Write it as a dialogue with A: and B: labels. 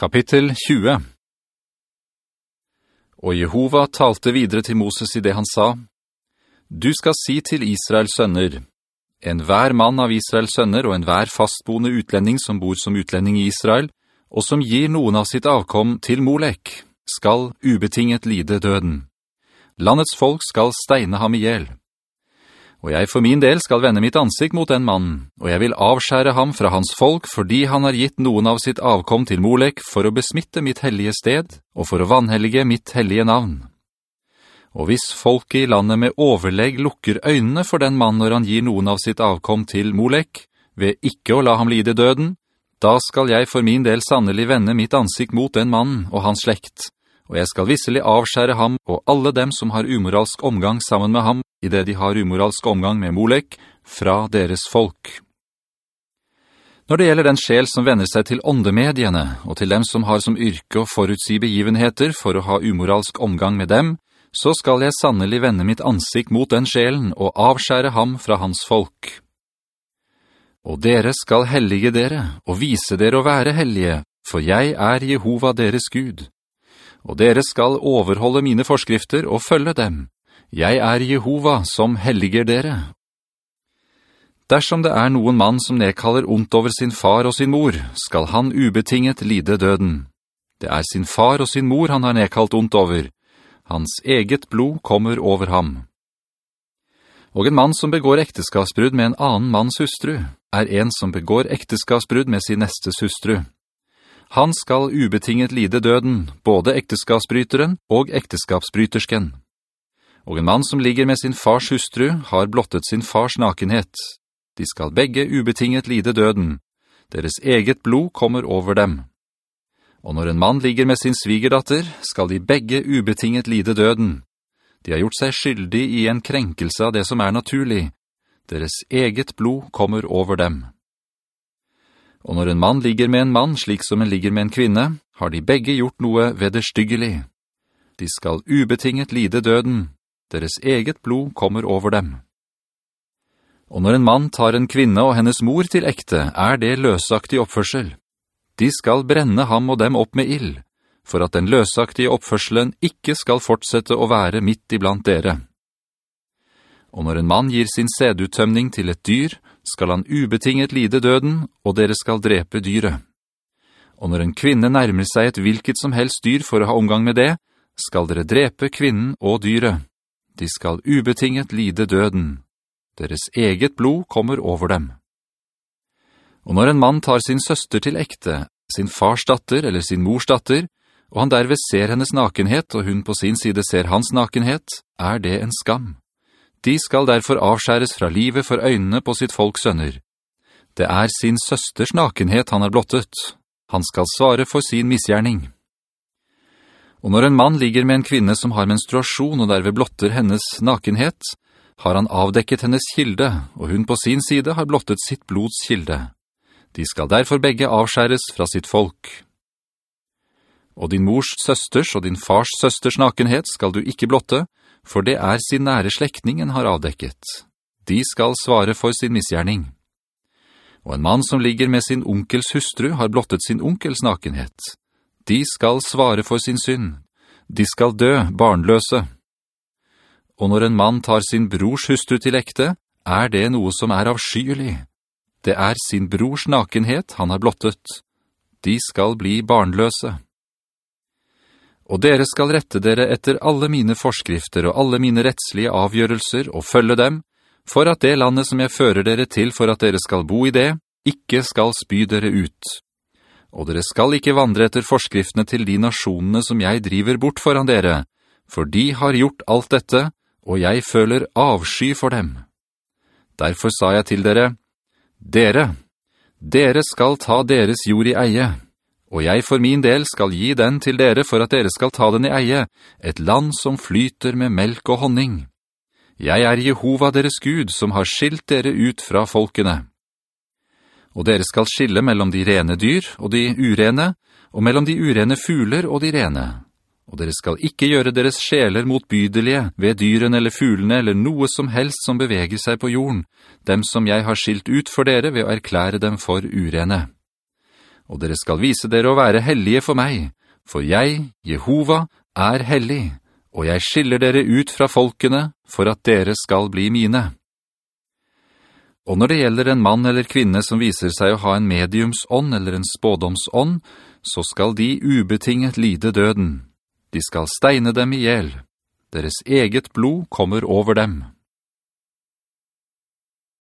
A: Kapittel 20 Og Jehova talte videre til Moses i det han sa, «Du skal si til Israels sønner, en hver mann av Israels sønner og en hver fastboende utlending som bor som utlending i Israel, og som gir noen av sitt avkom til Molek, skal ubetinget lide døden. Landets folk skal steine ham ihjel. Og jeg for min del skal vende mitt ansikt mot den mannen, og jeg vil avskjære ham fra hans folk, fordi han har gitt noen av sitt avkom til Molek for å besmitte mitt hellige sted, og for å vanhellige mitt hellige navn. Og hvis folket i landet med overlegg lukker øynene for den mann når han gir noen av sitt avkom til Molek, ved ikke å la ham lide døden, da skal jeg for min del sannelig vende mitt ansikt mot den mannen og hans slekt, og jeg skal visselig avskjære ham og alle dem som har umoralsk omgang sammen med ham, i det de har umoralsk omgang med Molek, fra deres folk. Når det gjelder den sjel som vender seg til åndemediene, og til dem som har som yrke å forutsi begivenheter for å ha umoralsk omgang med dem, så skal jeg sannelig vende mitt ansikt mot den sjelen og avskjære ham fra hans folk. Og dere skal hellige dere, og vise dere å være hellige, for jeg er Jehova deres Gud og dere skal overholde mine forskrifter og følge dem. Jeg er Jehova som helliger dere. Dersom det er noen mann som nedkaller ondt over sin far og sin mor, skal han ubetinget lide døden. Det er sin far og sin mor han har nedkalt ondt over. Hans eget blod kommer over ham. Og en mann som begår ekteskapsbrudd med en annen manns hustru, er en som begår ekteskapsbrudd med sin nestes hustru. Han skal ubetinget lide døden, både ekteskapsbryteren og ekteskapsbrytersken. Og en mann som ligger med sin fars hustru har blottet sin fars nakenhet. De skal begge ubetinget lide døden. Deres eget blod kommer over dem. Og når en mann ligger med sin svigerdatter, skal de begge ubetinget lide døden. De har gjort seg skyldig i en krenkelse av det som er naturlig. Deres eget blod kommer over dem. Og når en mann ligger med en mann slik som en ligger med en kvinne, har de begge gjort noe vederstyggelig. De skal ubetinget lide døden. Deres eget blod kommer over dem. Og når en mann tar en kvinne og hennes mor til ekte, er det løsaktig oppførsel. De skal brenne ham og dem opp med ill, for at den løsaktige oppførselen ikke skal fortsette å være midt iblant dere. Og når en mann gir sin seduttømning til et dyr, skal han ubetinget lide døden, og dere skal drepe dyret. Og når en kvinne nærmer seg et hvilket som helst dyr for å ha omgang med det, skal dere drepe kvinnen og dyret. De skal ubetinget lide døden. Deres eget blod kommer over dem. Og når en mann tar sin søster til ekte, sin fars datter eller sin mors datter, og han derved ser hennes nakenhet, og hun på sin side ser hans nakenhet, er det en skam. De skal derfor avskjæres fra livet for øynene på sitt folks sønner. Det er sin søsters nakenhet han har blottet. Han skal svare for sin misgjerning. Og når en mann ligger med en kvinne som har menstruasjon og derved blotter hennes nakenhet, har han avdekket hennes kilde, og hun på sin side har blottet sitt blods kilde. De skal derfor begge avskjæres fra sitt folk. Og din mors søsters og din fars søsters nakenhet skal du ikke blotte, for det er sin nære slektningen har avdekket. De skal svare for sin misgjerning. Og en mann som ligger med sin onkels hustru har blottet sin onkels nakenhet. De skal svare for sin synd. De skal dø barnløse. Og når en mann tar sin brors hustru til ekte, er det noe som er avskyelig. Det er sin brors nakenhet han har blottet. De skal bli barnløse. Og dere skal rette dere etter alle mine forskrifter og alle mine rettslige avgjørelser og følge dem, for at det landet som jeg fører dere til for at dere skal bo i det, ikke skal spy dere ut. Og dere skal ikke vandre etter forskriftene til de nasjonene som jeg driver bort foran dere, for de har gjort alt dette, og jeg føler avsky for dem. Derfor sa jeg til dere, «Dere, dere skal ta deres jord i eie.» og jeg for min del skal gi den til dere for at dere skal ta den i eie, et land som flyter med melk og honning. Jeg er Jehova deres Gud, som har skilt dere ut fra folkene. Og dere skal skille mellom de rene dyr og de urene, og mellom de urene fugler og de rene. Og dere skal ikke gjøre deres sjeler motbydelige ved dyrene eller fuglene eller noe som helst som beveger seg på jorden, dem som jeg har skilt ut for dere ved å erklære dem for urene.» og dere skal vise dere å være hellige for meg, for jeg, Jehova, er hellig, og jeg skiller dere ut fra folkene for at dere skal bli mine.» Og når det gjelder en mann eller kvinne som viser seg å ha en mediumsånd eller en spådomsånd, så skal de ubetinget lide døden. De skal steine dem ihjel. Deres eget blod kommer over dem.»